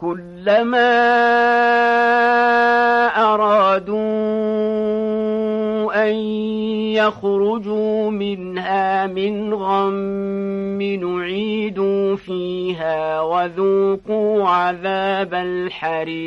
كلما أرادوا أن يخرجوا منها من غم نعيدوا فيها وذوقوا عذاب الحريق.